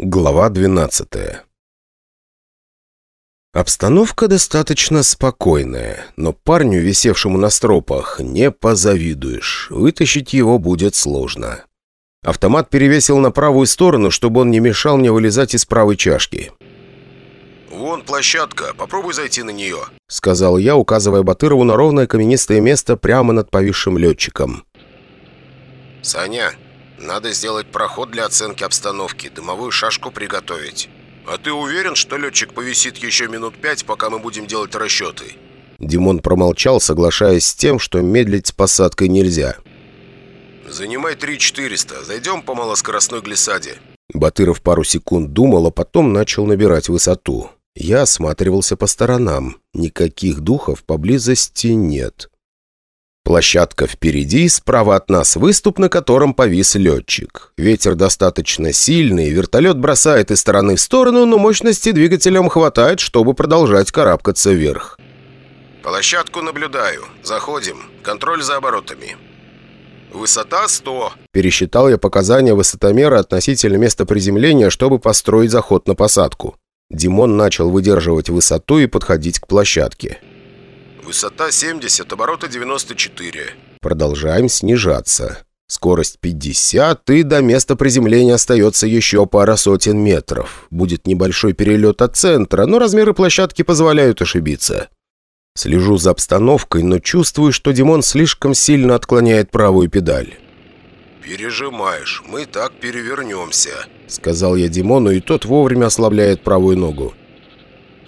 Глава 12 Обстановка достаточно спокойная, но парню, висевшему на стропах, не позавидуешь. Вытащить его будет сложно. Автомат перевесил на правую сторону, чтобы он не мешал мне вылезать из правой чашки. «Вон площадка, попробуй зайти на нее», — сказал я, указывая Батырову на ровное каменистое место прямо над повисшим летчиком. «Саня, надо сделать проход для оценки обстановки, дымовую шашку приготовить. А ты уверен, что летчик повисит еще минут пять, пока мы будем делать расчеты?» Димон промолчал, соглашаясь с тем, что медлить с посадкой нельзя. «Занимай 3400. Зайдем по малоскоростной глиссаде». Батыров пару секунд думал, а потом начал набирать высоту. Я осматривался по сторонам. Никаких духов поблизости нет. Площадка впереди, справа от нас выступ, на котором повис летчик. Ветер достаточно сильный, вертолет бросает из стороны в сторону, но мощности двигателям хватает, чтобы продолжать карабкаться вверх. «Площадку наблюдаю. Заходим. Контроль за оборотами». «Высота 100», – пересчитал я показания высотомера относительно места приземления, чтобы построить заход на посадку. Димон начал выдерживать высоту и подходить к площадке. Высота 70, обороты 94. Продолжаем снижаться. Скорость 50, и до места приземления остается еще пара сотен метров. Будет небольшой перелет от центра, но размеры площадки позволяют ошибиться. Слежу за обстановкой, но чувствую, что Димон слишком сильно отклоняет правую педаль. «Пережимаешь, мы так перевернемся», — сказал я Димону, и тот вовремя ослабляет правую ногу.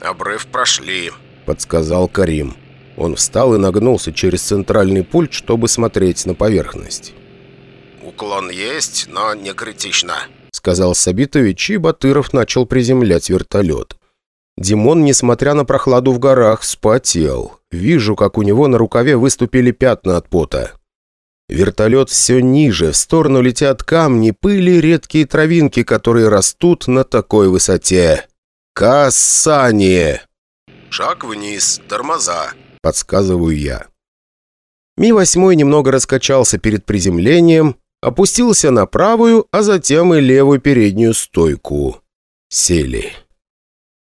«Обрыв прошли», — подсказал Карим. Он встал и нагнулся через центральный пульт, чтобы смотреть на поверхность. «Уклон есть, но не критично», — сказал Сабитович, и Батыров начал приземлять вертолет. Димон, несмотря на прохладу в горах, спотел. Вижу, как у него на рукаве выступили пятна от пота. Вертолет все ниже, в сторону летят камни, пыли, редкие травинки, которые растут на такой высоте. Касание! «Шаг вниз, тормоза», — подсказываю я. Ми-8 немного раскачался перед приземлением, опустился на правую, а затем и левую переднюю стойку. Сели.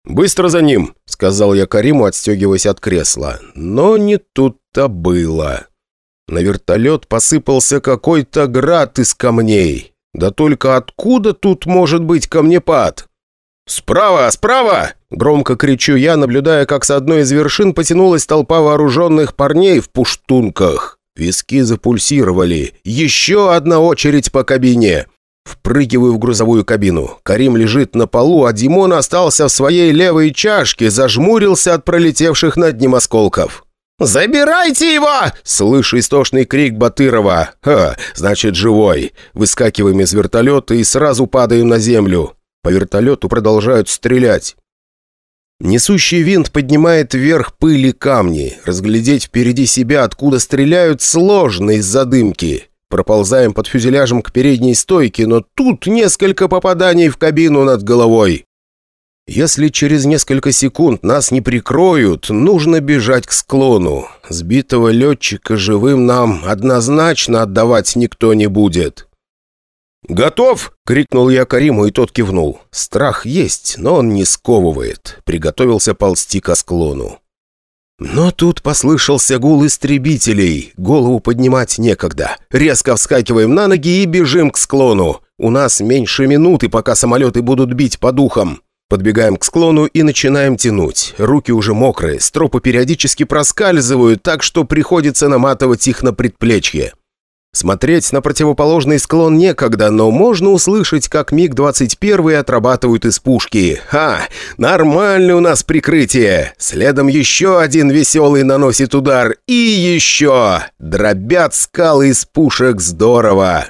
«Быстро за ним!» — сказал я Кариму, отстегиваясь от кресла. Но не тут-то было. На вертолет посыпался какой-то град из камней. Да только откуда тут может быть камнепад? «Справа! Справа!» – громко кричу я, наблюдая, как с одной из вершин потянулась толпа вооруженных парней в пуштунках. Виски запульсировали. Еще одна очередь по кабине. Впрыгиваю в грузовую кабину. Карим лежит на полу, а Димон остался в своей левой чашке, зажмурился от пролетевших над ним осколков. «Забирайте его!» – слышу истошный крик Батырова. «Ха, значит, живой!» Выскакиваем из вертолета и сразу падаем на землю. По вертолету продолжают стрелять. Несущий винт поднимает вверх пыли камни. Разглядеть впереди себя, откуда стреляют, сложно из-за дымки. Проползаем под фюзеляжем к передней стойке, но тут несколько попаданий в кабину над головой. Если через несколько секунд нас не прикроют, нужно бежать к склону. Сбитого летчика живым нам однозначно отдавать никто не будет. «Готов!» — крикнул я Кариму, и тот кивнул. Страх есть, но он не сковывает. Приготовился ползти ко склону. Но тут послышался гул истребителей. Голову поднимать некогда. Резко вскакиваем на ноги и бежим к склону. У нас меньше минуты, пока самолеты будут бить по духам. Подбегаем к склону и начинаем тянуть. Руки уже мокрые, стропы периодически проскальзывают, так что приходится наматывать их на предплечье. Смотреть на противоположный склон некогда, но можно услышать, как МиГ-21 отрабатывают из пушки. Ха! Нормально у нас прикрытие! Следом еще один веселый наносит удар. И еще! Дробят скалы из пушек здорово!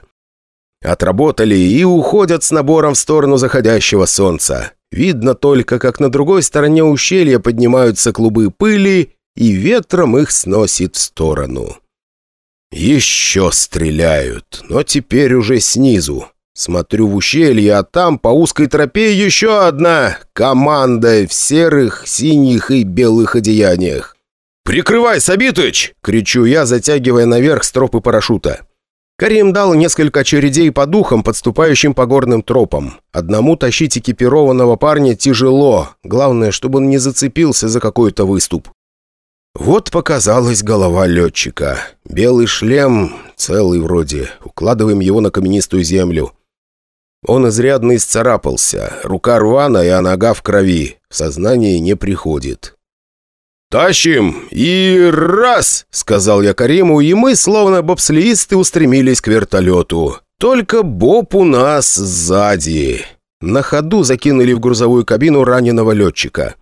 Отработали и уходят с набором в сторону заходящего солнца. Видно только, как на другой стороне ущелья поднимаются клубы пыли, и ветром их сносит в сторону. Еще стреляют, но теперь уже снизу. Смотрю в ущелье, а там по узкой тропе еще одна команда в серых, синих и белых одеяниях. «Прикрывай, Сабитыч!» — кричу я, затягивая наверх стропы парашюта. Карим дал несколько очередей по духам, подступающим по горным тропам. Одному тащить экипированного парня тяжело. Главное, чтобы он не зацепился за какой-то выступ. Вот показалась голова летчика. Белый шлем, целый вроде. Укладываем его на каменистую землю. Он изрядно исцарапался. Рука рваная, а нога в крови. В сознание не приходит. «Тащим! И раз!» — сказал я Кариму, и мы, словно бобслеисты, устремились к вертолету. Только Боб у нас сзади. На ходу закинули в грузовую кабину раненого летчика.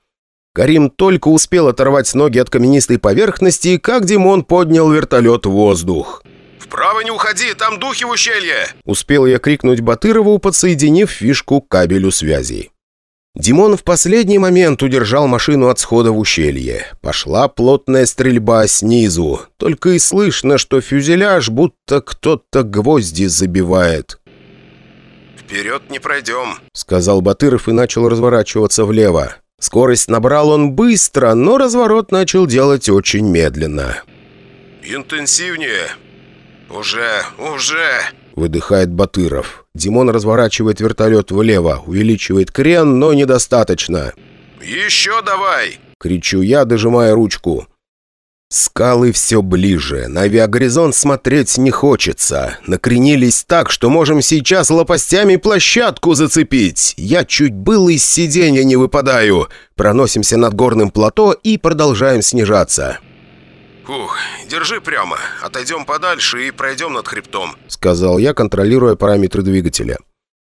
Карим только успел оторвать ноги от каменистой поверхности, как Димон поднял вертолет в воздух. «Вправо не уходи, там духи в ущелье!» Успел я крикнуть Батырову, подсоединив фишку к кабелю связи. Димон в последний момент удержал машину от схода в ущелье. Пошла плотная стрельба снизу. Только и слышно, что фюзеляж будто кто-то гвозди забивает. «Вперед не пройдем», — сказал Батыров и начал разворачиваться влево. Скорость набрал он быстро, но разворот начал делать очень медленно. «Интенсивнее. Уже, уже...» выдыхает Батыров. Димон разворачивает вертолет влево, увеличивает крен, но недостаточно. «Еще давай!» — кричу я, дожимая ручку. Скалы все ближе, на авиагоризонт смотреть не хочется. Накренились так, что можем сейчас лопастями площадку зацепить. Я чуть было из сиденья не выпадаю. Проносимся над горным плато и продолжаем снижаться. «Фух, держи прямо. Отойдем подальше и пройдем над хребтом», — сказал я, контролируя параметры двигателя.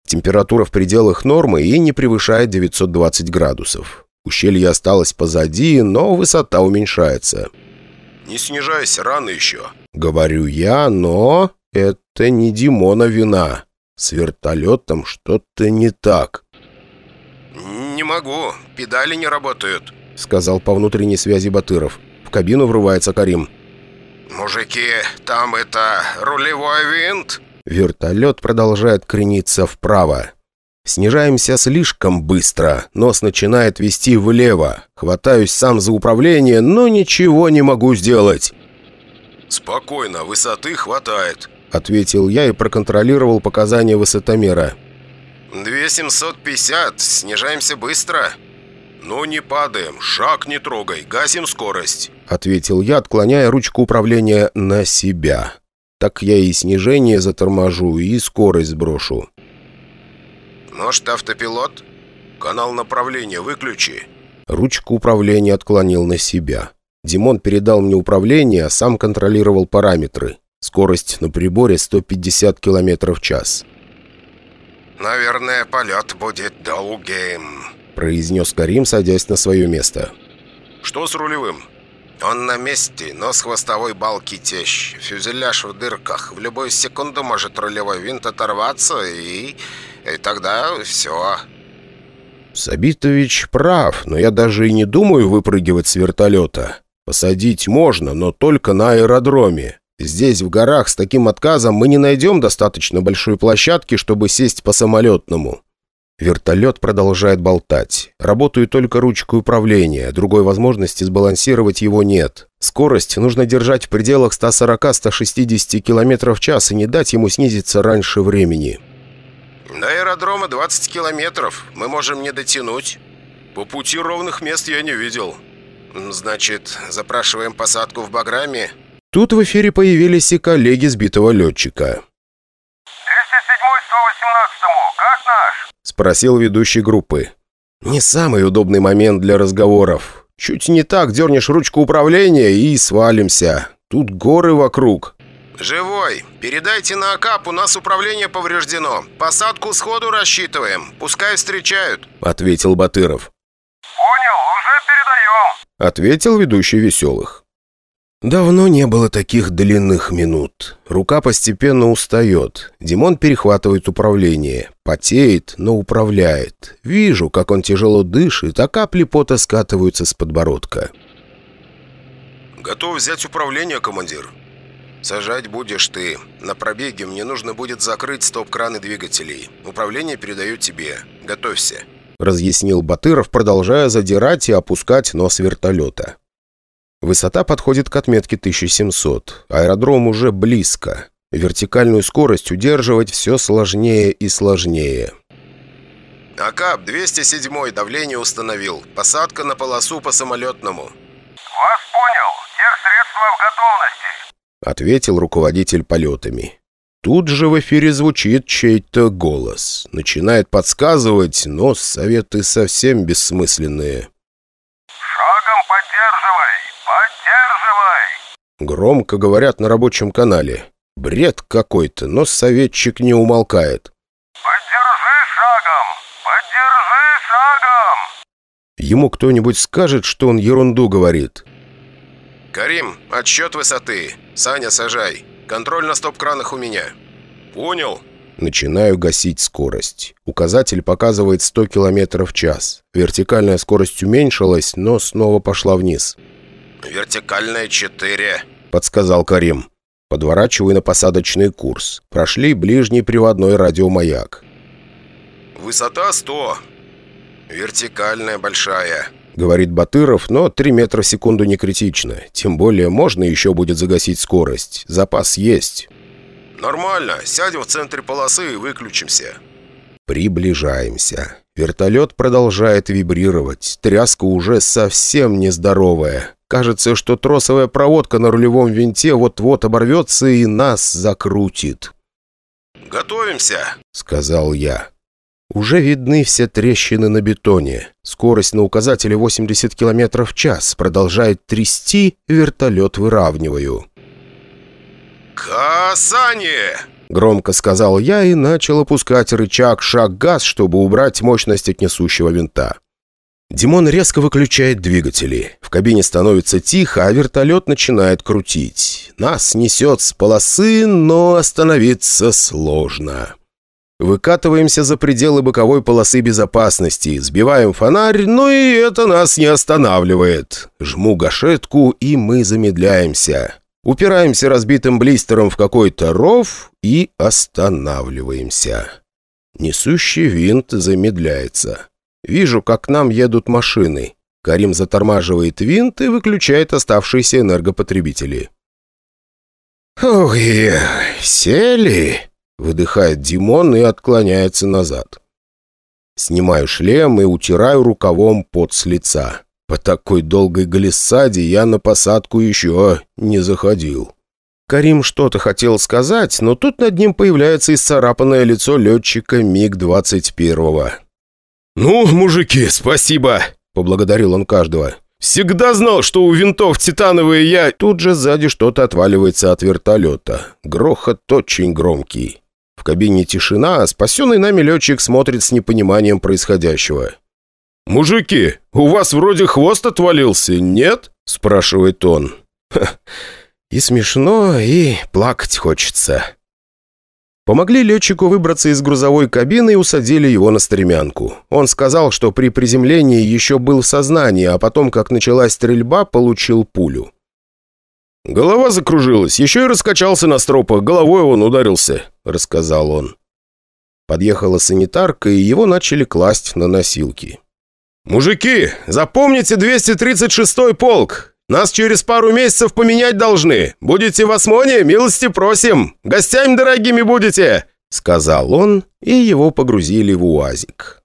Температура в пределах нормы и не превышает 920 градусов. Ущелье осталось позади, но высота уменьшается. «Не снижайся, рано еще», — говорю я, но это не Димона вина. С вертолетом что-то не так. «Не могу, педали не работают», — сказал по внутренней связи Батыров. В кабину врывается Карим. «Мужики, там это рулевой винт?» Вертолет продолжает крениться вправо. Снижаемся слишком быстро. Нос начинает вести влево. Хватаюсь сам за управление, но ничего не могу сделать. «Спокойно, высоты хватает», — ответил я и проконтролировал показания высотомера. «2750, снижаемся быстро». «Ну не падаем, шаг не трогай, гасим скорость», — ответил я, отклоняя ручку управления на себя. Так я и снижение заторможу, и скорость сброшу. «Может, автопилот? Канал направления выключи». Ручку управления отклонил на себя. Димон передал мне управление, а сам контролировал параметры. Скорость на приборе 150 км в час. «Наверное, полет будет долгим», произнес Карим, садясь на свое место. «Что с рулевым?» «Он на месте, но с хвостовой балки тещ. Фюзеляж в дырках. В любую секунду может рулевой винт оторваться, и... и тогда все». Сабитович прав, но я даже и не думаю выпрыгивать с вертолета. Посадить можно, но только на аэродроме. Здесь, в горах, с таким отказом мы не найдем достаточно большой площадки, чтобы сесть по самолетному. Вертолет продолжает болтать. Работаю только ручкой управления, другой возможности сбалансировать его нет. Скорость нужно держать в пределах 140-160 км в час и не дать ему снизиться раньше времени. «До аэродрома 20 километров. Мы можем не дотянуть. По пути ровных мест я не видел. Значит, запрашиваем посадку в Баграме?» Тут в эфире появились и коллеги сбитого летчика. 207-118, как наш? Спросил ведущий группы. Не самый удобный момент для разговоров. Чуть не так дернешь ручку управления и свалимся. Тут горы вокруг. «Живой! Передайте на АКАП, у нас управление повреждено. Посадку сходу рассчитываем. Пускай встречают», — ответил Батыров. «Понял, уже передаем», — ответил ведущий веселых. Давно не было таких длинных минут. Рука постепенно устает. Димон перехватывает управление. Потеет, но управляет. Вижу, как он тяжело дышит, а капли пота скатываются с подбородка. «Готов взять управление, командир?» «Сажать будешь ты. На пробеге мне нужно будет закрыть стоп-краны двигателей. Управление передаю тебе. Готовься», — разъяснил Батыров, продолжая задирать и опускать нос вертолета. Высота подходит к отметке 1700. Аэродром уже близко. Вертикальную скорость удерживать все сложнее и сложнее. АКАП 207 давление установил. Посадка на полосу по самолетному. Вас понял. Техсредства в готовности. Ответил руководитель полетами. Тут же в эфире звучит чей-то голос. Начинает подсказывать, но советы совсем бессмысленные. Шагом поддерживай. Поддерживай. Громко говорят на рабочем канале. Бред какой-то, но советчик не умолкает. Поддержи шагом. Поддержи шагом. Ему кто-нибудь скажет, что он ерунду говорит. Карим, отсчет высоты. Саня, сажай. Контроль на стоп-кранах у меня. Понял. Начинаю гасить скорость. Указатель показывает 100 км в час. Вертикальная скорость уменьшилась, но снова пошла вниз. Вертикальная 4. Подсказал Карим. Подворачиваю на посадочный курс. Прошли ближний приводной радиомаяк. Высота 100. Вертикальная большая. Говорит Батыров, но 3 метра в секунду не критично. Тем более можно еще будет загасить скорость. Запас есть. Нормально. Сядем в центре полосы и выключимся. Приближаемся. Вертолет продолжает вибрировать. Тряска уже совсем нездоровая. Кажется, что тросовая проводка на рулевом винте вот-вот оборвется и нас закрутит. «Готовимся!» — сказал я. Уже видны все трещины на бетоне. Скорость на указателе 80 км в час. Продолжает трясти, вертолет выравниваю. «Касание!» Громко сказал я и начал опускать рычаг шаг-газ, чтобы убрать мощность от несущего винта. Димон резко выключает двигатели. В кабине становится тихо, а вертолет начинает крутить. Нас несет с полосы, но остановиться сложно. Выкатываемся за пределы боковой полосы безопасности, сбиваем фонарь, но и это нас не останавливает. Жму гашетку, и мы замедляемся. Упираемся разбитым блистером в какой-то ров и останавливаемся. Несущий винт замедляется. Вижу, как к нам едут машины. Карим затормаживает винт и выключает оставшиеся энергопотребители. «Ох, сели!» — выдыхает Димон и отклоняется назад. Снимаю шлем и утираю рукавом пот с лица. По такой долгой глиссаде я на посадку еще не заходил. Карим что-то хотел сказать, но тут над ним появляется исцарапанное лицо летчика МиГ-21. «Ну, мужики, спасибо!» — поблагодарил он каждого. «Всегда знал, что у винтов титановые я...» Тут же сзади что-то отваливается от вертолета. Грохот очень громкий. В кабине тишина, а спасенный нами летчик смотрит с непониманием происходящего. «Мужики, у вас вроде хвост отвалился, нет?» – спрашивает он. И смешно, и плакать хочется. Помогли летчику выбраться из грузовой кабины и усадили его на стремянку. Он сказал, что при приземлении еще был в сознании, а потом, как началась стрельба, получил пулю. «Голова закружилась, еще и раскачался на стропах, головой он ударился», — рассказал он. Подъехала санитарка, и его начали класть на носилки. «Мужики, запомните 236-й полк! Нас через пару месяцев поменять должны. Будете в Осмоне, милости просим. Гостями дорогими будете!» Сказал он, и его погрузили в УАЗик.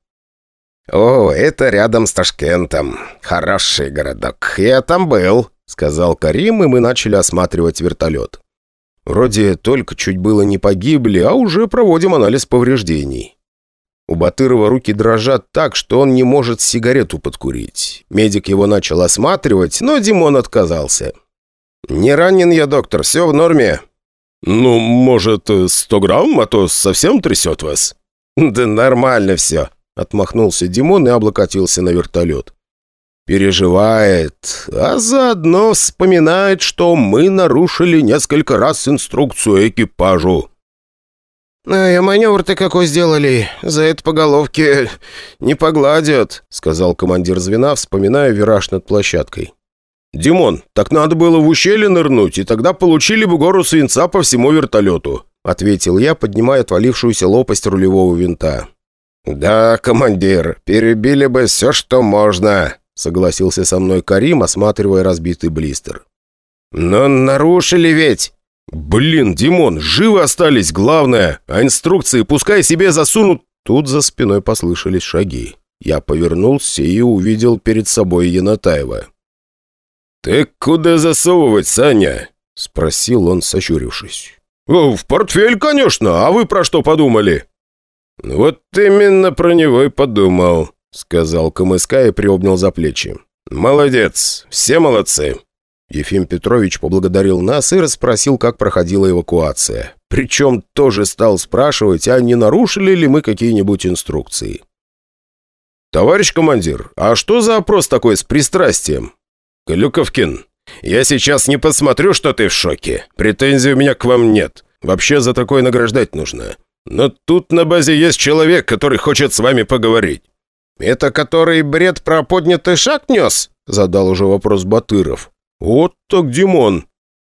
«О, это рядом с Ташкентом. Хороший городок. Я там был», — сказал Карим, и мы начали осматривать вертолет. Вроде только чуть было не погибли, а уже проводим анализ повреждений. У Батырова руки дрожат так, что он не может сигарету подкурить. Медик его начал осматривать, но Димон отказался. «Не ранен я, доктор, все в норме». «Ну, может, сто грамм, а то совсем трясет вас?» «Да нормально все», — отмахнулся Димон и облокотился на вертолет. «Переживает, а заодно вспоминает, что мы нарушили несколько раз инструкцию экипажу». «А маневр-то какой сделали? За это по головке не погладят», — сказал командир звена, вспоминая вираж над площадкой. «Димон, так надо было в ущелье нырнуть, и тогда получили бы гору свинца по всему вертолету», — ответил я, поднимая отвалившуюся лопасть рулевого винта. «Да, командир, перебили бы все, что можно», — согласился со мной Карим, осматривая разбитый блистер. «Но нарушили ведь!» «Блин, Димон, живы остались, главное, а инструкции пускай себе засунут...» Тут за спиной послышались шаги. Я повернулся и увидел перед собой Янатаева. «Ты куда засовывать, Саня?» — спросил он, сощурившись. «В портфель, конечно, а вы про что подумали?» «Вот именно про него и подумал», — сказал КМСК и приобнял за плечи. «Молодец, все молодцы». Ефим Петрович поблагодарил нас и расспросил, как проходила эвакуация. Причем тоже стал спрашивать, а не нарушили ли мы какие-нибудь инструкции. «Товарищ командир, а что за опрос такой с пристрастием?» «Клюковкин, я сейчас не посмотрю, что ты в шоке. Претензий у меня к вам нет. Вообще за такое награждать нужно. Но тут на базе есть человек, который хочет с вами поговорить». «Это который бред про поднятый шаг нес?» Задал уже вопрос Батыров. «Вот так, Димон!»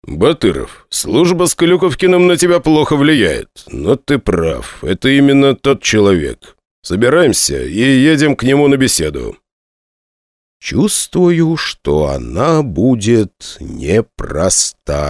«Батыров, служба с Калюковкиным на тебя плохо влияет, но ты прав, это именно тот человек. Собираемся и едем к нему на беседу». Чувствую, что она будет непростая.